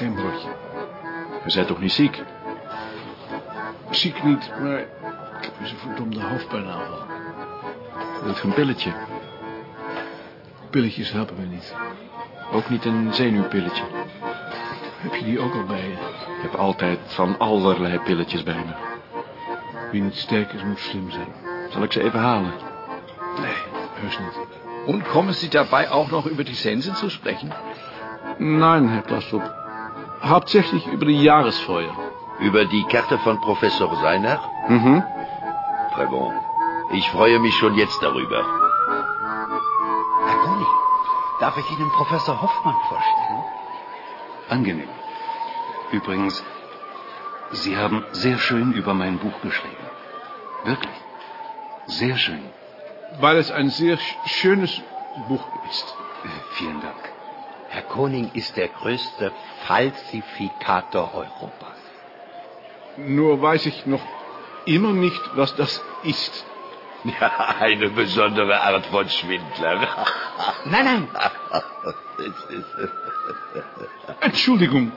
Je bent toch niet ziek? Ziek niet, maar ik heb eens een verdomde hoofdpijnaanval. Wilt je een pilletje? Pilletjes helpen me niet. Ook niet een zenuwpilletje? Heb je die ook al bij je? Ik heb altijd van allerlei pilletjes bij me. Wie niet sterk is, moet slim zijn. Zal ik ze even halen? Nee, heus niet. Und kommen Sie dabei auch noch über die Sensen zu sprechen? Nein, Herr Klastrup. Hauptsächlich über die Jahresfeuer. Über die Karte von Professor Seiner? Mhm. Très bon. Ich freue mich schon jetzt darüber. Herr Koning, darf ich Ihnen Professor Hoffmann vorstellen? Angenehm. Übrigens, Sie haben sehr schön über mein Buch geschrieben. Wirklich. Sehr schön. Weil es ein sehr sch- schönes Buch ist. Äh, vielen Dank. Herr Koning ist der größte Falsifikator Europas. Nur weiß ich noch immer nicht, was das ist. Ja, eine besondere Art von Schwindler. Nein, nein, Entschuldigung.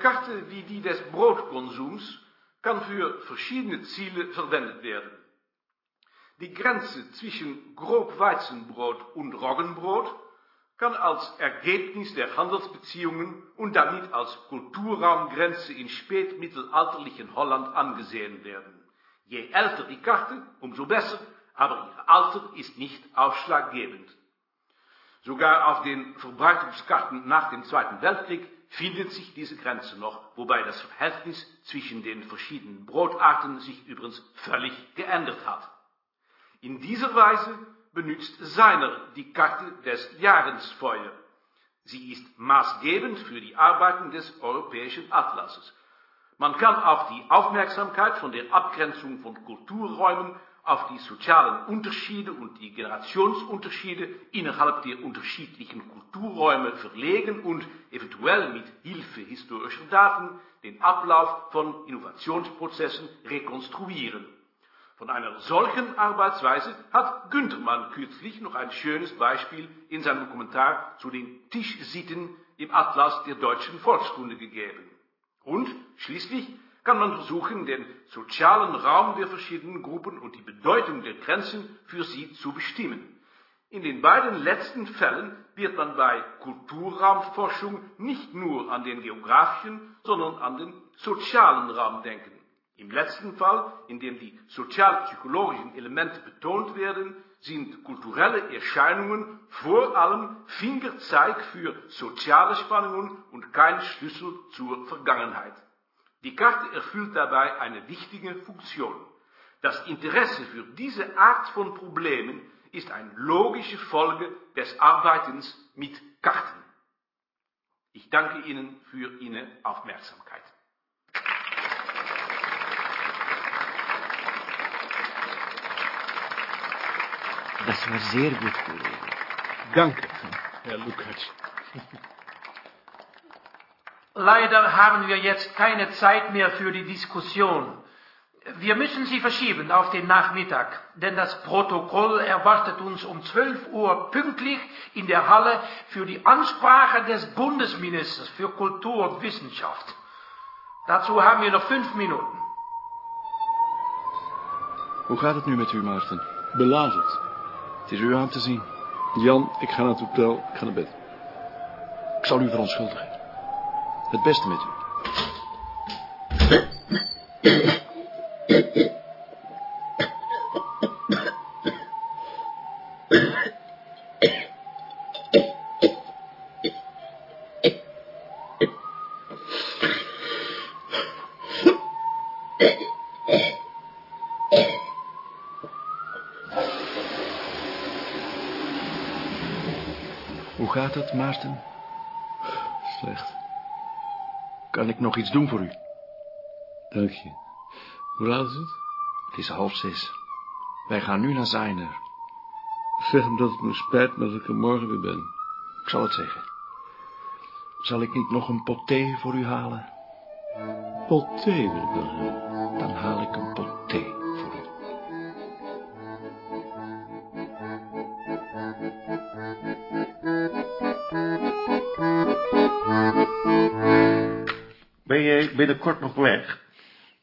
Karte wie die des Brotkonsums kann für verschiedene Ziele verwendet werden. Die Grenze zwischen Grobweizenbrot und Roggenbrot kann als Ergebnis der Handelsbeziehungen und damit als Kulturraumgrenze in spätmittelalterlichen Holland angesehen werden. Je älter die Karte, umso besser, aber ihr Alter ist nicht ausschlaggebend. Sogar auf den Verbreitungskarten nach dem Zweiten Weltkrieg findet sich diese Grenze noch, wobei das Verhältnis zwischen den verschiedenen Brotarten sich übrigens völlig geändert hat. In dieser Weise benutzt Seiner die Karte des Jahresfeuer. Sie ist maßgebend für die Arbeiten des europäischen Atlases. Man kann auch die Aufmerksamkeit von der Abgrenzung von Kulturräumen auf die sozialen Unterschiede und die Generationsunterschiede innerhalb der unterschiedlichen Kulturräume verlegen und eventuell mit Hilfe historischer Daten den Ablauf von Innovationsprozessen rekonstruieren. Von einer solchen Arbeitsweise hat Güntermann kürzlich noch ein schönes Beispiel in seinem Kommentar zu den Tischsitten im Atlas der deutschen Volkskunde gegeben. Und schließlich kann man versuchen, den sozialen Raum der verschiedenen Gruppen und die Bedeutung der Grenzen für sie zu bestimmen. In den beiden letzten Fällen wird man bei Kulturraumforschung nicht nur an den geografischen, sondern an den sozialen Raum denken. Im letzten Fall, in dem die sozialpsychologischen Elemente betont werden, sind kulturelle Erscheinungen vor allem Fingerzeig für soziale Spannungen und kein Schlüssel zur Vergangenheit. Die Karte erfüllt dabei eine wichtige Funktion. Das Interesse für diese Art von Problemen ist eine logische Folge des Arbeitens mit Karten. Ich danke Ihnen für Ihre Aufmerksamkeit. das war sehr gut, Kollege. Danke, Herr Lukács. Leider haben wir jetzt keine Zeit mehr für die Diskussion. Wir müssen sie verschieben auf den Nachmittag, denn das Protokoll erwartet uns um 12 Uhr pünktlich in der Halle für die Ansprache des Bundesministers für Kultur und Wissenschaft. Dazu haben wir noch fünf Minuten. Hoe gaat het nu met u, Maarten? Belazerd. Het is u aan te zien. Jan, ik ga naar het hotel. Ik ga naar bed. Ik zal u verontschuldigen. Het beste met u. Hoe gaat het, Maarten? Slecht. Kan ik nog iets doen voor u? Dank je. Hoe laat is het? Het is half zes. Wij gaan nu naar Zijner. Zeg hem dat het me spijt, maar dat ik er morgen weer ben. Ik zal het zeggen. Zal ik niet nog een pot thee voor u halen? Pot thee wil ik wel hebben. Dan haal ik een pot thee voor u. binnenkort nog weg?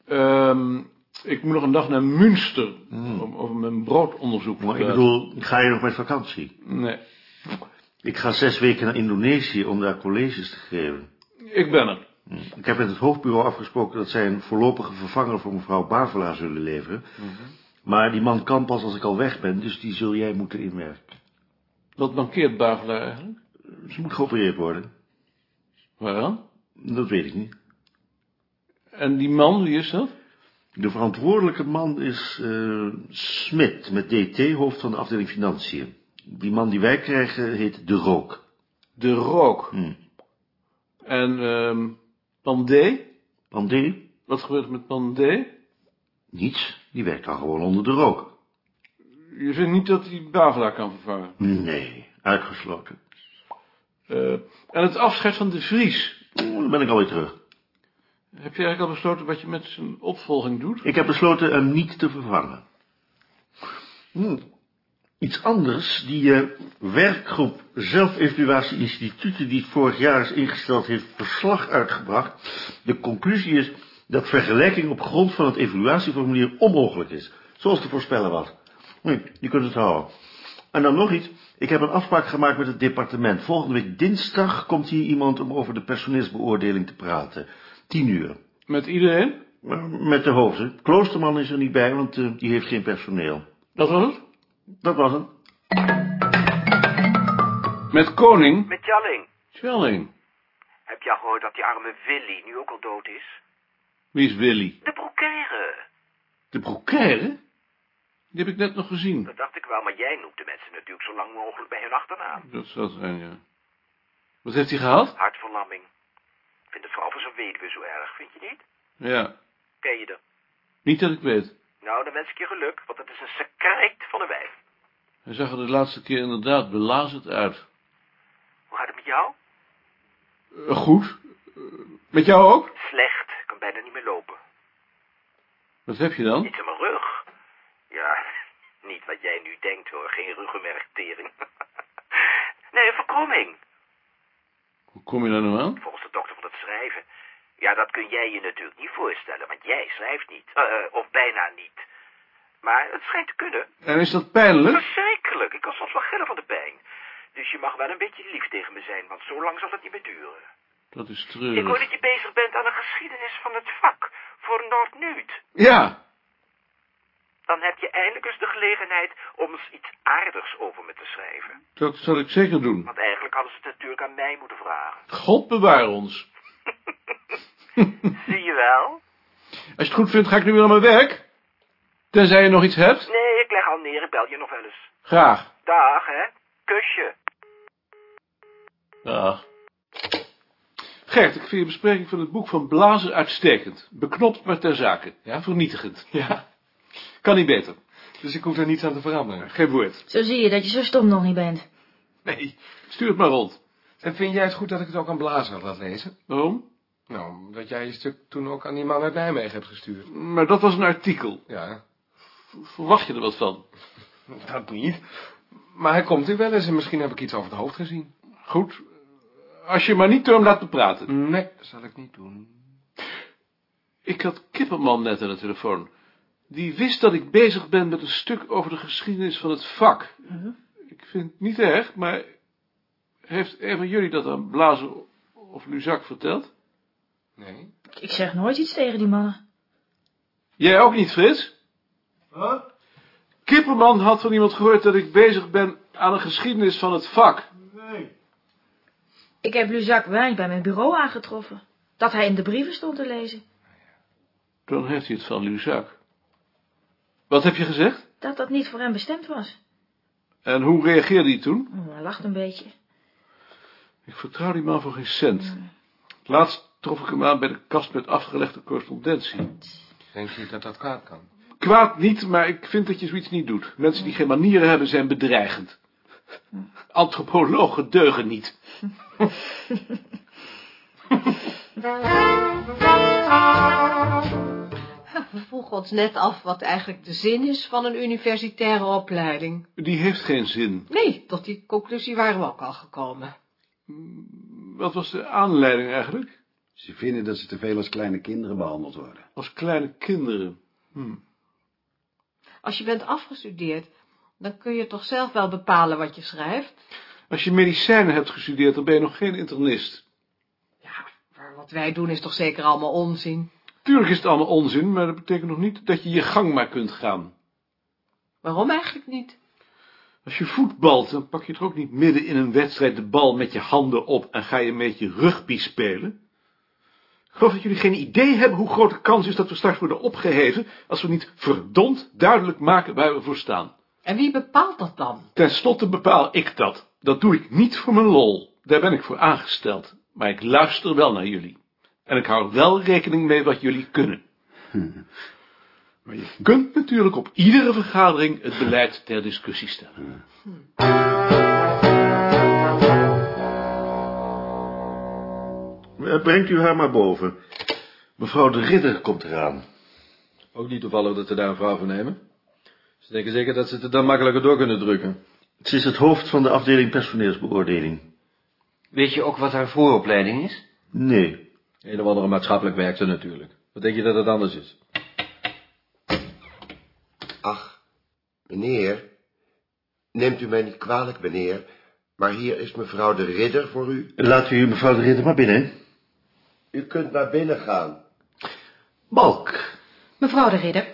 Ehm, ik moet nog een dag naar Münster om over mijn broodonderzoek te Maar ik bedoel, ga je nog met vakantie? Nee, Ik ga zes weken naar Indonesië om daar colleges te geven. ik ben er. Ik heb met het hoofdbureau afgesproken dat zij een voorlopige vervanger voor mevrouw Bavela zullen leveren. Maar die man kan pas als ik al weg ben, dus die zul jij moeten inwerken. Wat mankeert Bavelaar eigenlijk? Ze moet geopereerd worden. Waaraan? Dat weet ik niet. En die man, wie is dat? De verantwoordelijke man is eh Smit, met DT, hoofd van de afdeling Financiën. Die man die wij krijgen heet De Rook. De Rook. Hm. En, ehm Pandé? Pandé? Wat gebeurt er met Pandé? Niets, die werkt dan gewoon onder de rook. Je vindt niet dat hij Bavelaar kan vervangen? Nee, uitgesloten. Eh, en het afscheid van de Vries. Oh, Dan ben ik alweer terug. Heb je eigenlijk al besloten wat je met zijn opvolging doet? Ik heb besloten hem niet te vervangen. Hm. Iets anders, die eh, werkgroep zelfevaluatie instituten die het vorig jaar is ingesteld, heeft verslag uitgebracht. De conclusie is dat vergelijking op grond van het evaluatieformulier onmogelijk is, zoals te voorspellen was. Hm, je kunt het houden. En dan nog iets, ik heb een afspraak gemaakt met het departement. Volgende week dinsdag komt hier iemand om over de personeelsbeoordeling te praten. Tien uur. Met iedereen? Eh, Met de hoofden. Kloosterman is er niet bij, want eh, die heeft geen personeel. Dat was het? Dat was het. Met Koning? Met Jalling. Tjalling. Heb je al gehoord dat die arme Willy nu ook al dood is? Wie is Willy? De broekaire. De broekaire? Die heb ik net nog gezien. Dat dacht ik wel, maar jij noemt de mensen natuurlijk zo lang mogelijk bij hun achternaam. Dat zou zijn, ja. Wat heeft hij gehad? Hartverlamming. Ik vind voor zo'n weduwe zo erg, vind je niet? Ja. Ken je er? Niet dat ik weet. Nou, dan wens ik je geluk, want het is een secret van een wijf. Hij zag er de laatste keer inderdaad belazerd uit. Hoe gaat het met jou? Eh, goed. Eh, met jou ook? Slecht. Ik kan bijna niet meer lopen. Wat heb je dan? Iets in mijn rug. Ja, niet wat jij nu denkt hoor. Geen ruggenmerktering. nee, een verkromming. Hoe kom je daar nou aan? Volgens de dokter van het schrijven. Jij je natuurlijk niet voorstellen, want jij schrijft niet. Eh, eh, of bijna niet. Maar het schijnt te kunnen. En is dat pijnlijk? Verschrikkelijk. Ik kan soms wel gillen van de pijn. Dus je mag wel een beetje lief tegen me zijn, want zo lang zal het niet meer duren. Dat is Ik hoor dat treurig. je bezig bent aan een geschiedenis van het vak. Voor Noord-Nuut. Ja. Dan heb je eindelijk eens de gelegenheid om eens iets aardigs over me te schrijven. Dat zal ik zeker doen. Want eigenlijk hadden ze het natuurlijk aan mij moeten vragen. God bewaar ons. Zie je wel? Als je het goed vindt, ga ik nu weer naar mijn werk. Tenzij je nog iets hebt. Nee, ik leg al neer. Ik bel je nog wel eens. Graag. Dag, hè. Kusje. Dag. Gert, ik vind je bespreking van het boek van Blazer uitstekend. Beknopt, maar ter zake. Ja, vernietigend. Ja. Kan niet beter. Dus ik hoef er niets aan te veranderen. Geen woord. Zo zie je dat je zo stom nog niet bent. Nee, stuur het maar rond. En vind jij het goed dat ik het ook aan Blazer laat lezen? Waarom? Nou, omdat jij je stuk toen ook aan die man uit Nijmegen hebt gestuurd. Maar dat was een artikel. Ja, Verwacht je er wat van? dat niet. Maar hij komt hier wel eens en misschien heb ik iets over het hoofd gezien. Goed. Als je maar niet door hem laat bepraten. Nee, dat zal ik niet doen. Ik had Kipperman net aan de telefoon. Die wist dat ik bezig ben met een stuk over de geschiedenis van het vak. Ik vind het niet erg, maar heeft een van jullie dat aan Blazer of Luzak verteld? Nee. Ik zeg nooit iets tegen die mannen. Jij ook niet, Frits? Wat? Kipperman had van iemand gehoord dat ik bezig ben aan een geschiedenis van het vak. Ik heb Luzak weinig bij mijn bureau aangetroffen. Dat hij in de brieven stond te lezen. Dan heeft hij het van Luzak. Wat heb je gezegd? Dat dat niet voor hem bestemd was. En hoe reageerde hij toen? Hij lacht een beetje. Ik vertrouw die man voor geen cent. Laatst trof ik hem aan bij de kast met afgelegde correspondentie. Denk je dat dat kwaad kan? Kwaad niet, maar ik vind dat je zoiets niet doet. Mensen die geen manieren hebben zijn bedreigend. Antropologen deugen niet. We vroegen ons net af wat eigenlijk de zin is van een universitaire opleiding. Die heeft geen zin. Nee, tot die conclusie waren we ook al gekomen. Wat was de aanleiding eigenlijk? Ze vinden dat ze te veel als kleine kinderen behandeld worden. Als kleine kinderen. Hm. Als je bent afgestudeerd, dan kun je toch zelf wel bepalen wat je schrijft? Als je medicijnen hebt gestudeerd, dan ben je nog geen internist. Maar wat wij doen is toch zeker allemaal onzin? Tuurlijk is het allemaal onzin, maar dat betekent nog niet dat je je gang maar kunt gaan. Waarom eigenlijk niet? Als je voetbalt, dan pak je toch ook niet midden in een wedstrijd de bal met je handen op en ga je een beetje rugby spelen? Ik geloof dat jullie geen idee hebben hoe groot de kans is dat we straks worden opgeheven als we niet verdomd duidelijk maken waar we voor staan. En wie bepaalt dat dan? Ten slotte bepaal ik dat. Dat doe ik niet voor mijn lol. Daar ben ik voor aangesteld. Maar ik luister wel naar jullie. En ik hou wel rekening mee wat jullie kunnen. Maar je kunt natuurlijk op iedere vergadering het beleid ter discussie stellen. Eh, Brengt u haar maar boven. Mevrouw de Ridder komt eraan. Ook niet toevallig dat ze daar een vrouw voor nemen. Ze denken zeker dat ze het er dan makkelijker door kunnen drukken. Ze is het hoofd van de afdeling personeelsbeoordeling. Weet je ook wat haar vooropleiding is? Nee. Een of andere maatschappelijk werkster natuurlijk. Wat denk je dat het anders is? Ach, meneer. Neemt u mij niet kwalijk, meneer. Maar hier is mevrouw de Ridder voor u. Laten we u mevrouw de Ridder maar binnen. U kunt naar binnen gaan. Balk. Mevrouw de Ridder.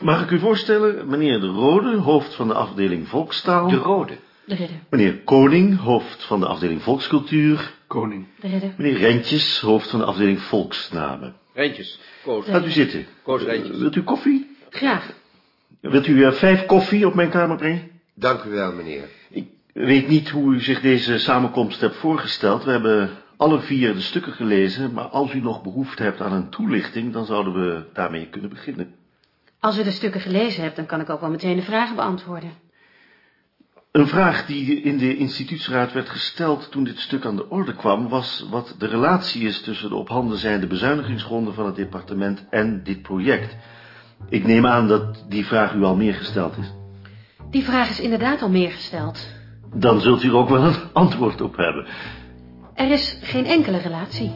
Mag ik u voorstellen, meneer De Rode, hoofd van de afdeling Volkstaal. De Rode. De Ridder. Meneer Koning, hoofd van de afdeling Volkscultuur. Koning. De Ridder. Meneer Rentjes, hoofd van de afdeling Volksnamen. Rentjes. Koos. Gaat u zitten. Koos Rentjes. Wilt u koffie? Graag. Wilt u eh, vijf koffie op mijn kamer brengen? Dank u wel, meneer. Ik weet niet hoe u zich deze samenkomst hebt voorgesteld. We hebben alle vier de stukken gelezen, maar als u nog behoefte hebt aan een toelichting, dan zouden we daarmee kunnen beginnen. Als u de stukken gelezen hebt, dan kan ik ook wel meteen de vragen beantwoorden. Een vraag die in de instituutsraad werd gesteld toen dit stuk aan de orde kwam, was wat de relatie is tussen de op handen zijnde bezuinigingsgronden van het departement en dit project. Ik neem aan dat die vraag u al meer gesteld is. Die vraag is inderdaad al meer gesteld. Dan zult u er ook wel een antwoord op hebben. Er is geen enkele relatie.